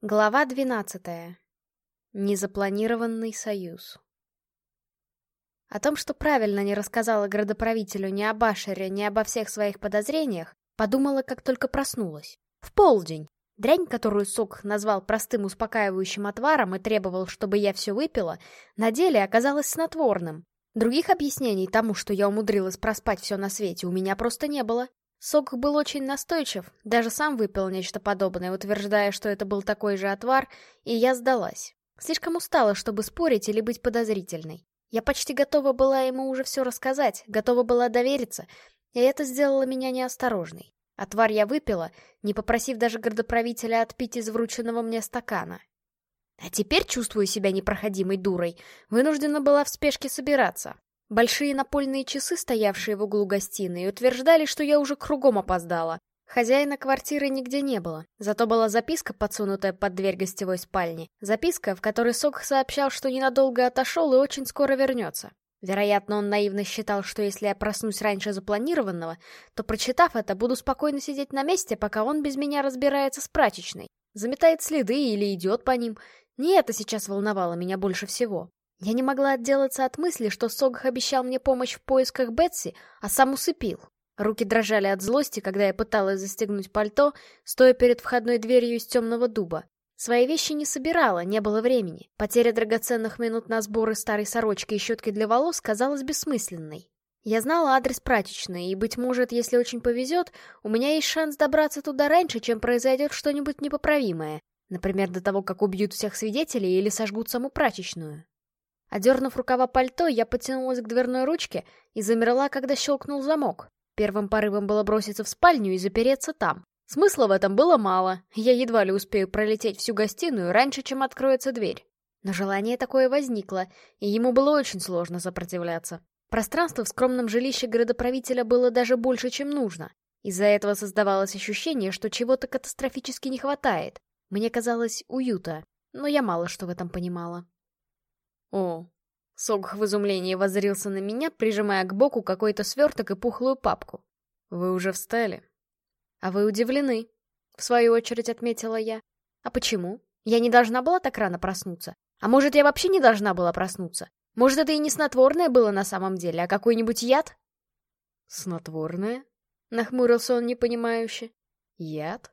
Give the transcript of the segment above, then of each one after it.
Глава двенадцатая. Незапланированный союз. О том, что правильно не рассказала градоправителю ни об Ашере, ни обо всех своих подозрениях, подумала, как только проснулась. В полдень. Дрянь, которую Сок назвал простым успокаивающим отваром и требовал, чтобы я все выпила, на деле оказалось снотворным. Других объяснений тому, что я умудрилась проспать все на свете, у меня просто не было. Сок был очень настойчив, даже сам выпил нечто подобное, утверждая, что это был такой же отвар, и я сдалась. Слишком устала, чтобы спорить или быть подозрительной. Я почти готова была ему уже все рассказать, готова была довериться, и это сделало меня неосторожной. Отвар я выпила, не попросив даже городоправителя отпить из врученного мне стакана. А теперь чувствую себя непроходимой дурой, вынуждена была в спешке собираться. Большие напольные часы, стоявшие в углу гостиной, утверждали, что я уже кругом опоздала. Хозяина квартиры нигде не было, зато была записка, подсунутая под дверь гостевой спальни. Записка, в которой Сок сообщал, что ненадолго отошел и очень скоро вернется. Вероятно, он наивно считал, что если я проснусь раньше запланированного, то, прочитав это, буду спокойно сидеть на месте, пока он без меня разбирается с прачечной. Заметает следы или идет по ним. Не это сейчас волновало меня больше всего. Я не могла отделаться от мысли, что Согх обещал мне помощь в поисках Бетси, а сам усыпил. Руки дрожали от злости, когда я пыталась застегнуть пальто, стоя перед входной дверью из темного дуба. Свои вещи не собирала, не было времени. Потеря драгоценных минут на сборы старой сорочки и щетки для волос казалась бессмысленной. Я знала адрес прачечной, и, быть может, если очень повезет, у меня есть шанс добраться туда раньше, чем произойдет что-нибудь непоправимое. Например, до того, как убьют всех свидетелей или сожгут саму прачечную. Одернув рукава пальто, я потянулась к дверной ручке и замерла, когда щелкнул замок. Первым порывом было броситься в спальню и запереться там. Смысла в этом было мало, я едва ли успею пролететь всю гостиную раньше, чем откроется дверь. Но желание такое возникло, и ему было очень сложно сопротивляться. Пространство в скромном жилище городоправителя было даже больше, чем нужно. Из-за этого создавалось ощущение, что чего-то катастрофически не хватает. Мне казалось уюта, но я мало что в этом понимала. О. Согх в изумлении воззрился на меня, прижимая к боку какой-то сверток и пухлую папку. Вы уже встали? А вы удивлены, в свою очередь отметила я. А почему? Я не должна была так рано проснуться. А может, я вообще не должна была проснуться? Может, это и не снотворное было на самом деле, а какой-нибудь яд? Снотворное? Нахмурился он непонимающе. Яд?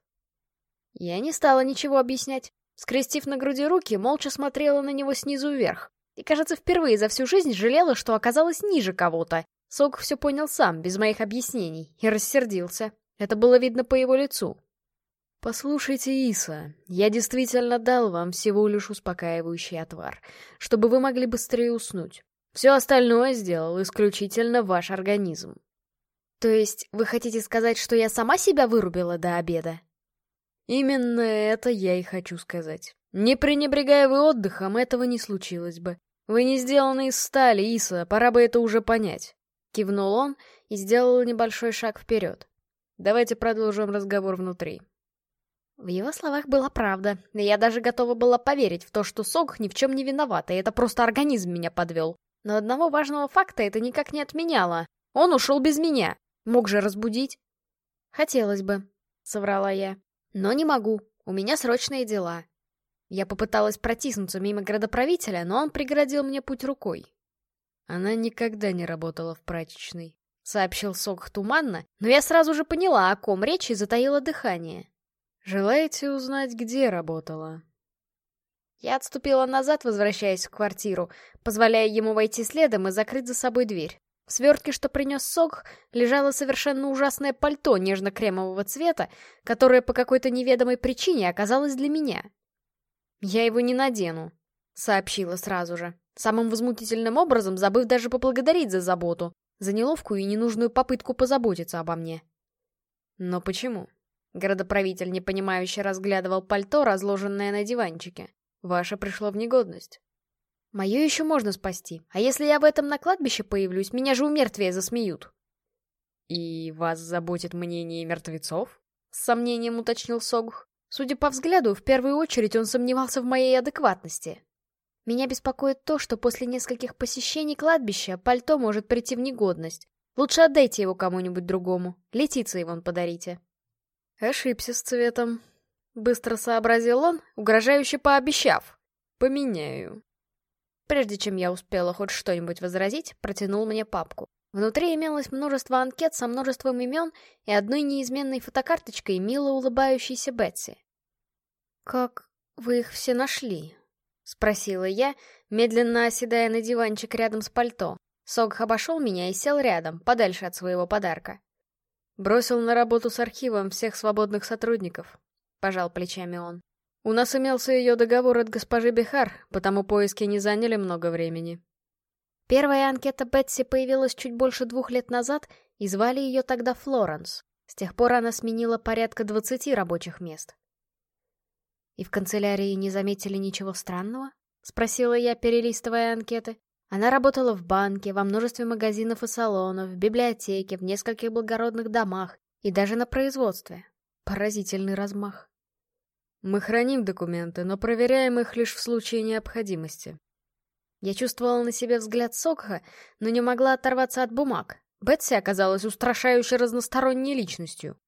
Я не стала ничего объяснять. Скрестив на груди руки, молча смотрела на него снизу вверх. И, кажется, впервые за всю жизнь жалела, что оказалась ниже кого-то. Сок все понял сам, без моих объяснений, и рассердился. Это было видно по его лицу. «Послушайте, Иса, я действительно дал вам всего лишь успокаивающий отвар, чтобы вы могли быстрее уснуть. Все остальное сделал исключительно ваш организм». «То есть вы хотите сказать, что я сама себя вырубила до обеда?» «Именно это я и хочу сказать. Не пренебрегая вы отдыхом, этого не случилось бы. «Вы не сделаны из стали, Иса, пора бы это уже понять», — кивнул он и сделал небольшой шаг вперед. «Давайте продолжим разговор внутри». В его словах была правда, и я даже готова была поверить в то, что Сок ни в чем не виноват, и это просто организм меня подвел. Но одного важного факта это никак не отменяло. Он ушел без меня. Мог же разбудить. «Хотелось бы», — соврала я. «Но не могу. У меня срочные дела. Я попыталась протиснуться мимо градоправителя, но он преградил мне путь рукой. Она никогда не работала в прачечной, — сообщил Сок туманно, но я сразу же поняла, о ком речь и затаила дыхание. «Желаете узнать, где работала?» Я отступила назад, возвращаясь в квартиру, позволяя ему войти следом и закрыть за собой дверь. В свертке, что принес Сок, лежало совершенно ужасное пальто нежно-кремового цвета, которое по какой-то неведомой причине оказалось для меня. «Я его не надену», — сообщила сразу же, самым возмутительным образом забыв даже поблагодарить за заботу, за неловкую и ненужную попытку позаботиться обо мне. «Но почему?» Городоправитель непонимающе разглядывал пальто, разложенное на диванчике. «Ваше пришло в негодность». «Мое еще можно спасти, а если я в этом на кладбище появлюсь, меня же у мертвия засмеют». «И вас заботит мнение мертвецов?» — с сомнением уточнил Согух. Судя по взгляду, в первую очередь он сомневался в моей адекватности. Меня беспокоит то, что после нескольких посещений кладбища пальто может прийти в негодность. Лучше отдайте его кому-нибудь другому. Летице его подарите. Ошибся с цветом. Быстро сообразил он, угрожающе пообещав. «Поменяю». Прежде чем я успела хоть что-нибудь возразить, протянул мне папку. Внутри имелось множество анкет со множеством имен и одной неизменной фотокарточкой мило улыбающейся Бетси. «Как вы их все нашли?» — спросила я, медленно оседая на диванчик рядом с пальто. Согх обошел меня и сел рядом, подальше от своего подарка. Бросил на работу с архивом всех свободных сотрудников. Пожал плечами он. У нас имелся ее договор от госпожи Бихар, потому поиски не заняли много времени. Первая анкета Бетси появилась чуть больше двух лет назад, и звали ее тогда Флоренс. С тех пор она сменила порядка двадцати рабочих мест. «И в канцелярии не заметили ничего странного?» — спросила я, перелистывая анкеты. Она работала в банке, во множестве магазинов и салонов, в библиотеке, в нескольких благородных домах и даже на производстве. Поразительный размах. Мы храним документы, но проверяем их лишь в случае необходимости. Я чувствовала на себе взгляд Сокха, но не могла оторваться от бумаг. Бетси оказалась устрашающей разносторонней личностью.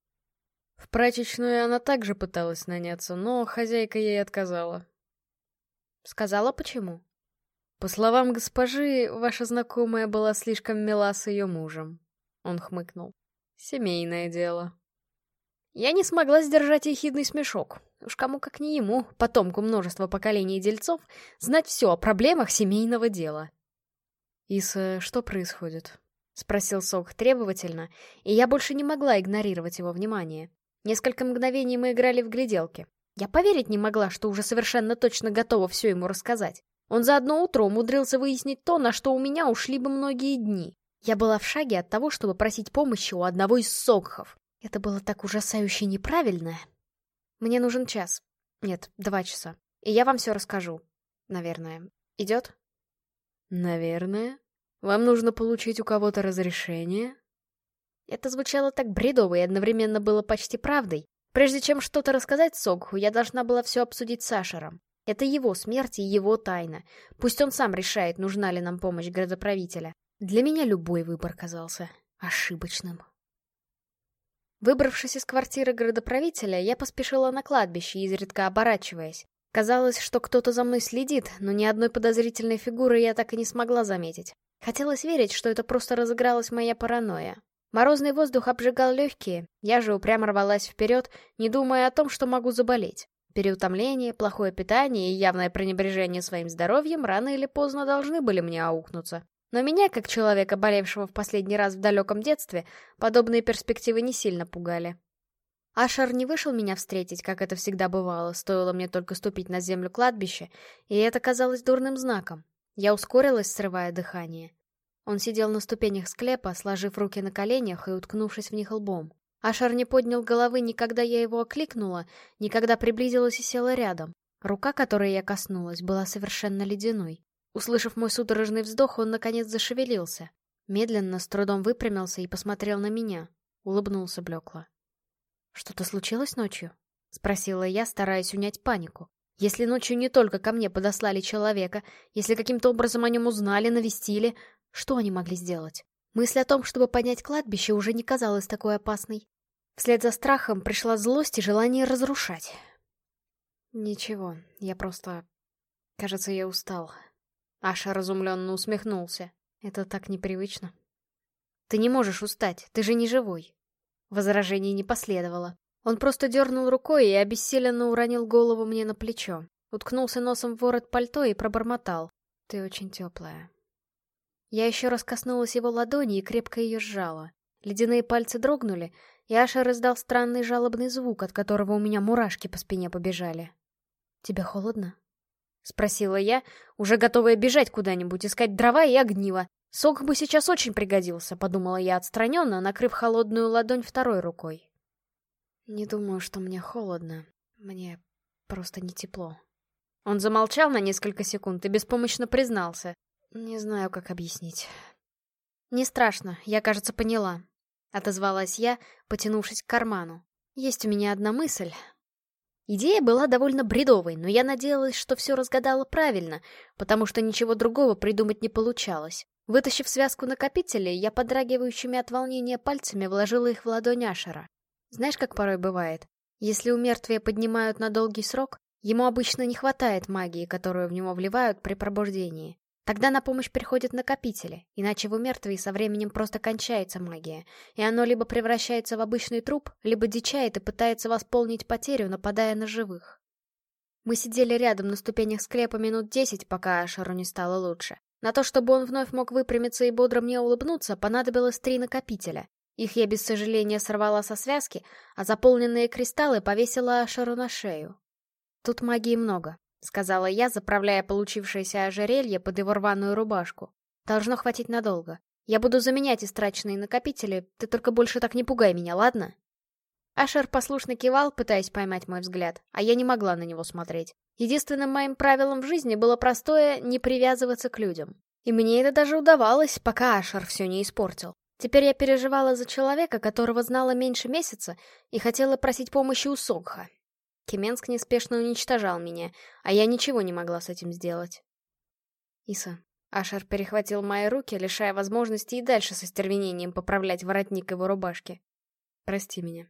В прачечную она также пыталась наняться, но хозяйка ей отказала. Сказала, почему? По словам госпожи, ваша знакомая была слишком мила с ее мужем. Он хмыкнул. Семейное дело. Я не смогла сдержать ехидный смешок. Уж кому как не ему, потомку множества поколений дельцов, знать все о проблемах семейного дела. «Иса, что происходит?» — спросил Сок требовательно, и я больше не могла игнорировать его внимание. Несколько мгновений мы играли в гляделки. Я поверить не могла, что уже совершенно точно готова все ему рассказать. Он за одно утро умудрился выяснить то, на что у меня ушли бы многие дни. Я была в шаге от того, чтобы просить помощи у одного из сокхов. Это было так ужасающе неправильно. Мне нужен час. Нет, два часа. И я вам все расскажу. Наверное. Идет? Наверное. Вам нужно получить у кого-то разрешение? Это звучало так бредово и одновременно было почти правдой. Прежде чем что-то рассказать Согху, я должна была все обсудить с Ашером. Это его смерть и его тайна. Пусть он сам решает, нужна ли нам помощь градоправителя. Для меня любой выбор казался ошибочным. Выбравшись из квартиры городоправителя, я поспешила на кладбище, изредка оборачиваясь. Казалось, что кто-то за мной следит, но ни одной подозрительной фигуры я так и не смогла заметить. Хотелось верить, что это просто разыгралась моя паранойя. Морозный воздух обжигал легкие, я же упрямо рвалась вперед, не думая о том, что могу заболеть. Переутомление, плохое питание и явное пренебрежение своим здоровьем рано или поздно должны были мне аукнуться. Но меня, как человека, болевшего в последний раз в далеком детстве, подобные перспективы не сильно пугали. Ашер не вышел меня встретить, как это всегда бывало, стоило мне только ступить на землю кладбища, и это казалось дурным знаком. Я ускорилась, срывая дыхание. Он сидел на ступенях склепа, сложив руки на коленях и уткнувшись в них лбом. Ашер не поднял головы ни когда я его окликнула, ни когда приблизилась и села рядом. Рука, которой я коснулась, была совершенно ледяной. Услышав мой судорожный вздох, он наконец зашевелился. Медленно, с трудом выпрямился и посмотрел на меня. Улыбнулся блекло. «Что-то случилось ночью?» — спросила я, стараясь унять панику. «Если ночью не только ко мне подослали человека, если каким-то образом о нем узнали, навестили, что они могли сделать?» Мысль о том, чтобы поднять кладбище, уже не казалась такой опасной. Вслед за страхом пришла злость и желание разрушать. «Ничего, я просто... Кажется, я устал», Аша разумленно усмехнулся. Это так непривычно. Ты не можешь устать, ты же не живой. Возражений не последовало. Он просто дернул рукой и обессиленно уронил голову мне на плечо. Уткнулся носом в ворот пальто и пробормотал. Ты очень теплая. Я еще раз коснулась его ладони и крепко ее сжала. Ледяные пальцы дрогнули, и Аша раздал странный жалобный звук, от которого у меня мурашки по спине побежали. «Тебе холодно?» — спросила я, уже готовая бежать куда-нибудь, искать дрова и огниво. Сок бы сейчас очень пригодился, подумала я отстраненно, накрыв холодную ладонь второй рукой. Не думаю, что мне холодно. Мне просто не тепло. Он замолчал на несколько секунд и беспомощно признался. Не знаю, как объяснить. Не страшно, я, кажется, поняла. Отозвалась я, потянувшись к карману. Есть у меня одна мысль, Идея была довольно бредовой, но я надеялась, что все разгадала правильно, потому что ничего другого придумать не получалось. Вытащив связку накопителей, я подрагивающими от волнения пальцами вложила их в ладонь Ашера. Знаешь, как порой бывает? Если у мертвия поднимают на долгий срок, ему обычно не хватает магии, которую в него вливают при пробуждении. Тогда на помощь приходят накопители, иначе в умертвии со временем просто кончается магия, и оно либо превращается в обычный труп, либо дичает и пытается восполнить потерю, нападая на живых. Мы сидели рядом на ступенях склепа минут десять, пока Ашеру не стало лучше. На то, чтобы он вновь мог выпрямиться и бодро мне улыбнуться, понадобилось три накопителя. Их я без сожаления сорвала со связки, а заполненные кристаллы повесила Ашеру на шею. Тут магии много. — сказала я, заправляя получившееся ожерелье под его рваную рубашку. «Должно хватить надолго. Я буду заменять истраченные накопители, ты только больше так не пугай меня, ладно?» Ашер послушно кивал, пытаясь поймать мой взгляд, а я не могла на него смотреть. Единственным моим правилом в жизни было простое — не привязываться к людям. И мне это даже удавалось, пока Ашер все не испортил. Теперь я переживала за человека, которого знала меньше месяца, и хотела просить помощи у Согха, Кеменск неспешно уничтожал меня, а я ничего не могла с этим сделать. Иса. Ашер перехватил мои руки, лишая возможности и дальше со стервенением поправлять воротник его рубашки. Прости меня.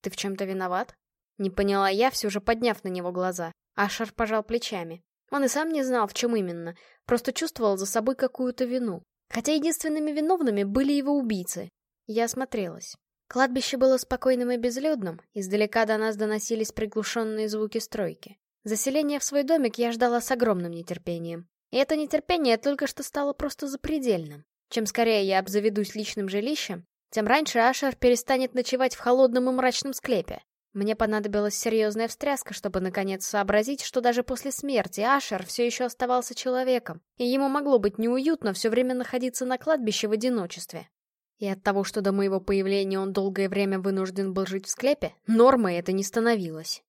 Ты в чем-то виноват? Не поняла я, все же подняв на него глаза. Ашер пожал плечами. Он и сам не знал, в чем именно, просто чувствовал за собой какую-то вину. Хотя единственными виновными были его убийцы. Я осмотрелась. Кладбище было спокойным и безлюдным, издалека до нас доносились приглушенные звуки стройки. Заселение в свой домик я ждала с огромным нетерпением. И это нетерпение только что стало просто запредельным. Чем скорее я обзаведусь личным жилищем, тем раньше Ашер перестанет ночевать в холодном и мрачном склепе. Мне понадобилась серьезная встряска, чтобы наконец сообразить, что даже после смерти Ашер все еще оставался человеком, и ему могло быть неуютно все время находиться на кладбище в одиночестве. И от того, что до моего появления он долгое время вынужден был жить в склепе, нормой это не становилось.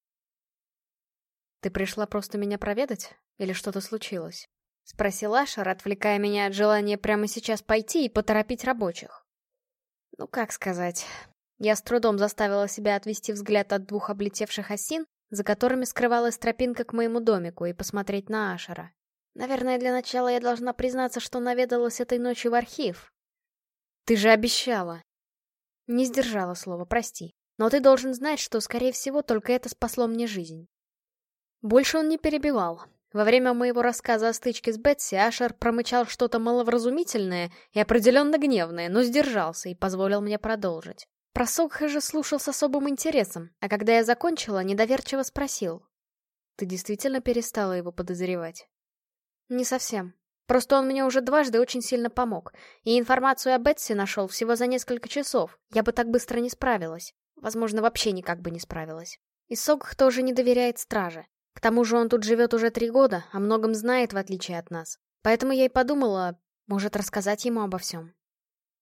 «Ты пришла просто меня проведать? Или что-то случилось?» — спросил Ашер, отвлекая меня от желания прямо сейчас пойти и поторопить рабочих. Ну, как сказать. Я с трудом заставила себя отвести взгляд от двух облетевших осин, за которыми скрывалась тропинка к моему домику, и посмотреть на Ашера. Наверное, для начала я должна признаться, что наведалась этой ночью в архив, ты же обещала. Не сдержала слова, прости. Но ты должен знать, что, скорее всего, только это спасло мне жизнь. Больше он не перебивал. Во время моего рассказа о стычке с Бетси Ашер промычал что-то маловразумительное и определенно гневное, но сдержался и позволил мне продолжить. Про Сокха же слушал с особым интересом, а когда я закончила, недоверчиво спросил. «Ты действительно перестала его подозревать?» «Не совсем. Просто он мне уже дважды очень сильно помог, и информацию о Бетси нашел всего за несколько часов. Я бы так быстро не справилась. Возможно, вообще никак бы не справилась. И Согх тоже не доверяет страже. К тому же он тут живет уже три года, о многом знает, в отличие от нас. Поэтому я и подумала, может, рассказать ему обо всем.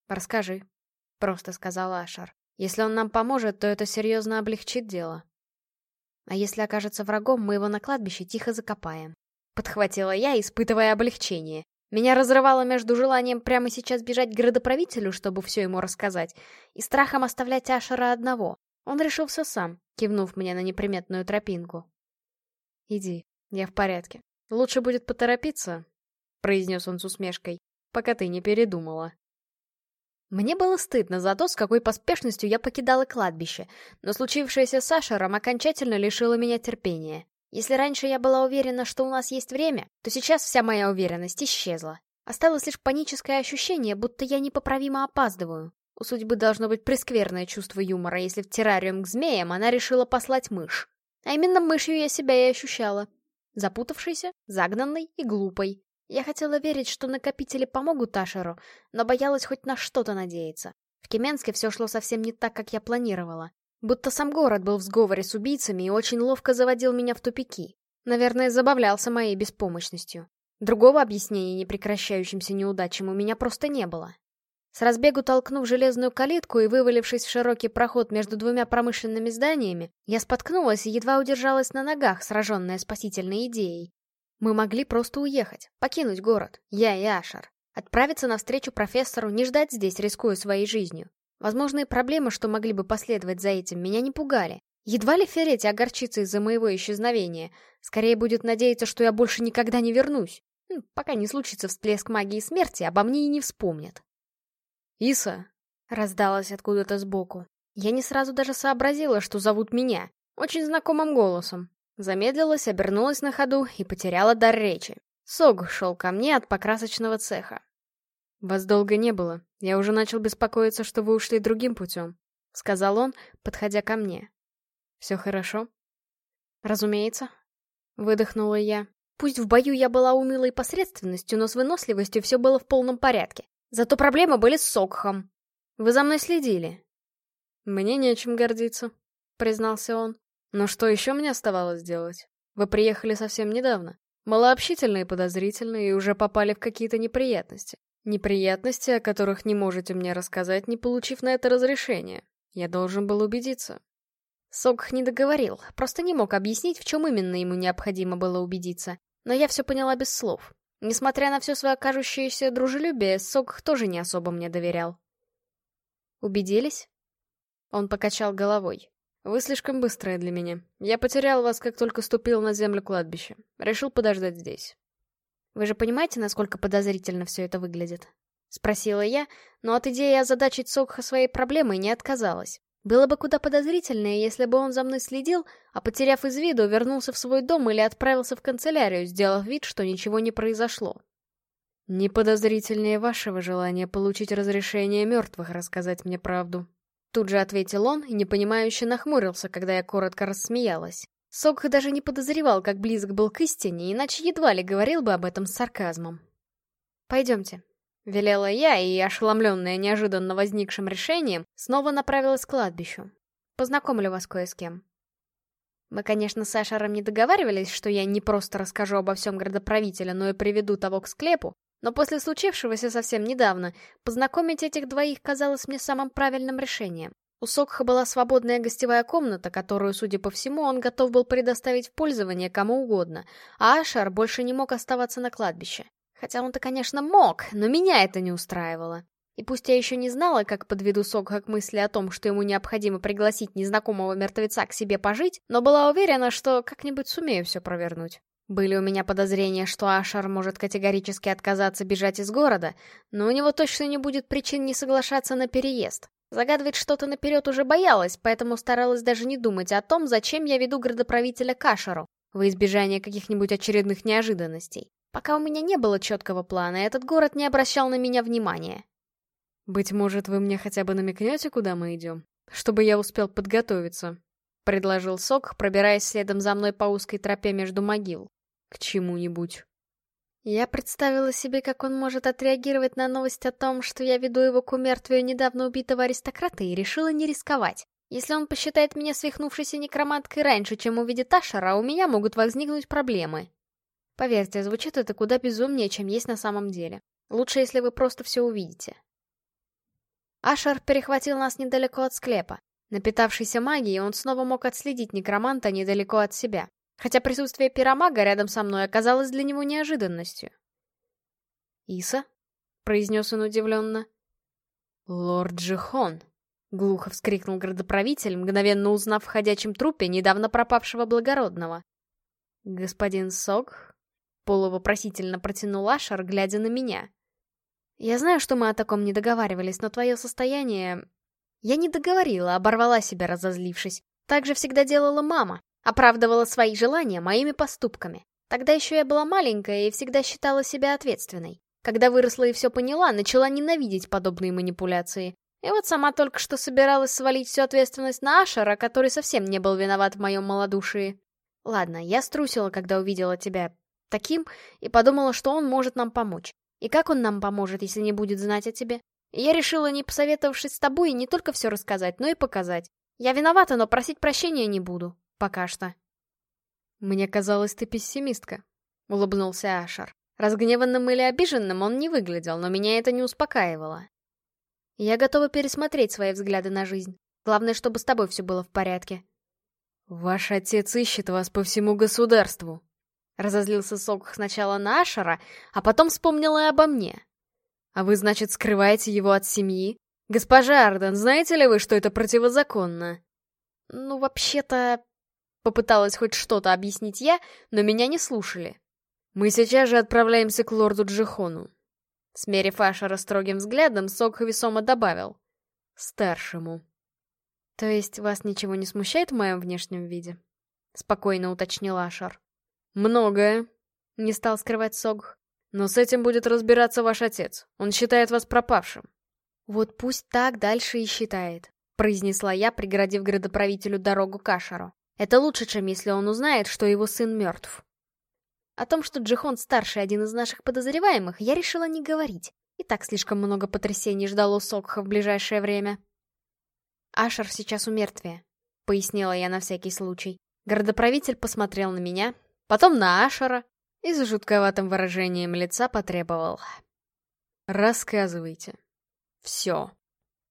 «Расскажи», — просто сказал Ашар. «Если он нам поможет, то это серьезно облегчит дело. А если окажется врагом, мы его на кладбище тихо закопаем. Подхватила я, испытывая облегчение. Меня разрывало между желанием прямо сейчас бежать к градоправителю, чтобы все ему рассказать, и страхом оставлять Ашера одного. Он решил все сам, кивнув мне на неприметную тропинку. «Иди, я в порядке. Лучше будет поторопиться», — произнес он с усмешкой, — «пока ты не передумала». Мне было стыдно за то, с какой поспешностью я покидала кладбище, но случившееся с Ашером окончательно лишило меня терпения. Если раньше я была уверена, что у нас есть время, то сейчас вся моя уверенность исчезла. Осталось лишь паническое ощущение, будто я непоправимо опаздываю. У судьбы должно быть прескверное чувство юмора, если в террариум к змеям она решила послать мышь. А именно мышью я себя и ощущала. Запутавшейся, загнанной и глупой. Я хотела верить, что накопители помогут Ашеру, но боялась хоть на что-то надеяться. В Кеменске все шло совсем не так, как я планировала. Будто сам город был в сговоре с убийцами и очень ловко заводил меня в тупики. Наверное, забавлялся моей беспомощностью. Другого объяснения непрекращающимся неудачам у меня просто не было. С разбегу толкнув железную калитку и вывалившись в широкий проход между двумя промышленными зданиями, я споткнулась и едва удержалась на ногах, сраженная спасительной идеей. Мы могли просто уехать, покинуть город, я и Ашер. Отправиться навстречу профессору, не ждать здесь, рискуя своей жизнью. Возможные проблемы, что могли бы последовать за этим, меня не пугали. Едва ли Феретти огорчится из-за моего исчезновения. Скорее будет надеяться, что я больше никогда не вернусь. Пока не случится всплеск магии смерти, обо мне и не вспомнят. «Иса!» — раздалась откуда-то сбоку. Я не сразу даже сообразила, что зовут меня, очень знакомым голосом. Замедлилась, обернулась на ходу и потеряла дар речи. Сог шел ко мне от покрасочного цеха. «Вас долго не было. Я уже начал беспокоиться, что вы ушли другим путем», — сказал он, подходя ко мне. «Все хорошо?» «Разумеется», — выдохнула я. Пусть в бою я была унылой посредственностью, но с выносливостью все было в полном порядке. Зато проблемы были с Сокхом. Вы за мной следили. Мне нечем гордиться, признался он. Но что еще мне оставалось делать? Вы приехали совсем недавно. Малообщительные и подозрительные и уже попали в какие-то неприятности. Неприятности, о которых не можете мне рассказать, не получив на это разрешение. Я должен был убедиться. Сокх не договорил, просто не мог объяснить, в чем именно ему необходимо было убедиться. Но я все поняла без слов. Несмотря на все свое кажущееся дружелюбие, Сок тоже не особо мне доверял. «Убедились?» Он покачал головой. «Вы слишком быстрая для меня. Я потерял вас, как только ступил на землю кладбища. Решил подождать здесь». «Вы же понимаете, насколько подозрительно все это выглядит?» Спросила я, но от идеи озадачить Сокха своей проблемой не отказалась. Было бы куда подозрительнее, если бы он за мной следил, а потеряв из виду, вернулся в свой дом или отправился в канцелярию, сделав вид, что ничего не произошло. Не подозрительнее вашего желания получить разрешение мертвых рассказать мне правду. Тут же ответил он и непонимающе нахмурился, когда я коротко рассмеялась. Сокх даже не подозревал, как близок был к истине, иначе едва ли говорил бы об этом с сарказмом. «Пойдемте», Велела я, и, ошеломленная неожиданно возникшим решением, снова направилась к кладбищу. Познакомлю вас кое с кем. Мы, конечно, с Ашером не договаривались, что я не просто расскажу обо всем градоправителя, но и приведу того к склепу, но после случившегося совсем недавно, познакомить этих двоих казалось мне самым правильным решением. У Сокха была свободная гостевая комната, которую, судя по всему, он готов был предоставить в пользование кому угодно, а Ашар больше не мог оставаться на кладбище. Хотя он-то, конечно, мог, но меня это не устраивало. И пусть я еще не знала, как подведу Сокха к мысли о том, что ему необходимо пригласить незнакомого мертвеца к себе пожить, но была уверена, что как-нибудь сумею все провернуть. Были у меня подозрения, что Ашар может категорически отказаться бежать из города, но у него точно не будет причин не соглашаться на переезд. Загадывать что-то наперед уже боялась, поэтому старалась даже не думать о том, зачем я веду градоправителя к Ашару, во избежание каких-нибудь очередных неожиданностей. Пока у меня не было четкого плана, этот город не обращал на меня внимания. «Быть может, вы мне хотя бы намекнете, куда мы идем? Чтобы я успел подготовиться», — предложил Сок, пробираясь следом за мной по узкой тропе между могил. «К чему-нибудь». Я представила себе, как он может отреагировать на новость о том, что я веду его к умертвию недавно убитого аристократа, и решила не рисковать. Если он посчитает меня свихнувшейся некроманткой раньше, чем увидит Ашера, у меня могут возникнуть проблемы. Поверьте, звучит это куда безумнее, чем есть на самом деле. Лучше, если вы просто все увидите. Ашер перехватил нас недалеко от склепа. Напитавшийся магией, он снова мог отследить некроманта недалеко от себя. Хотя присутствие пиромага рядом со мной оказалось для него неожиданностью. «Иса?» — произнес он удивленно. «Лорд Джихон!» — глухо вскрикнул градоправитель, мгновенно узнав в ходячем трупе недавно пропавшего благородного. «Господин Сок, Полувопросительно протянул Ашер, глядя на меня. «Я знаю, что мы о таком не договаривались, но твое состояние...» Я не договорила, оборвала себя, разозлившись. Так же всегда делала мама. Оправдывала свои желания моими поступками. Тогда еще я была маленькая и всегда считала себя ответственной. Когда выросла и все поняла, начала ненавидеть подобные манипуляции. И вот сама только что собиралась свалить всю ответственность на Ашера, который совсем не был виноват в моем малодушии. Ладно, я струсила, когда увидела тебя таким, и подумала, что он может нам помочь. И как он нам поможет, если не будет знать о тебе? И я решила, не посоветовавшись с тобой, не только все рассказать, но и показать. Я виновата, но просить прощения не буду. Пока что. Мне казалось, ты пессимистка, — улыбнулся Ашар. Разгневанным или обиженным он не выглядел, но меня это не успокаивало. Я готова пересмотреть свои взгляды на жизнь. Главное, чтобы с тобой все было в порядке. Ваш отец ищет вас по всему государству, Разозлился Сок сначала на Ашера, а потом вспомнил и обо мне. «А вы, значит, скрываете его от семьи? Госпожа Арден, знаете ли вы, что это противозаконно?» «Ну, вообще-то...» Попыталась хоть что-то объяснить я, но меня не слушали. «Мы сейчас же отправляемся к лорду Джихону». Смерив Ашера строгим взглядом, Сок весомо добавил. «Старшему». То есть вас ничего не смущает в моем внешнем виде? Спокойно уточнил Ашар. Многое, не стал скрывать Согх. Но с этим будет разбираться ваш отец. Он считает вас пропавшим. Вот пусть так дальше и считает, произнесла я, преградив градоправителю дорогу к Ашару. Это лучше, чем если он узнает, что его сын мертв. О том, что Джихон старший один из наших подозреваемых, я решила не говорить. И так слишком много потрясений ждало Сокха в ближайшее время. «Ашер сейчас у мертвия», — пояснила я на всякий случай. Городоправитель посмотрел на меня, потом на Ашера и с жутковатым выражением лица потребовал. «Рассказывайте. Все».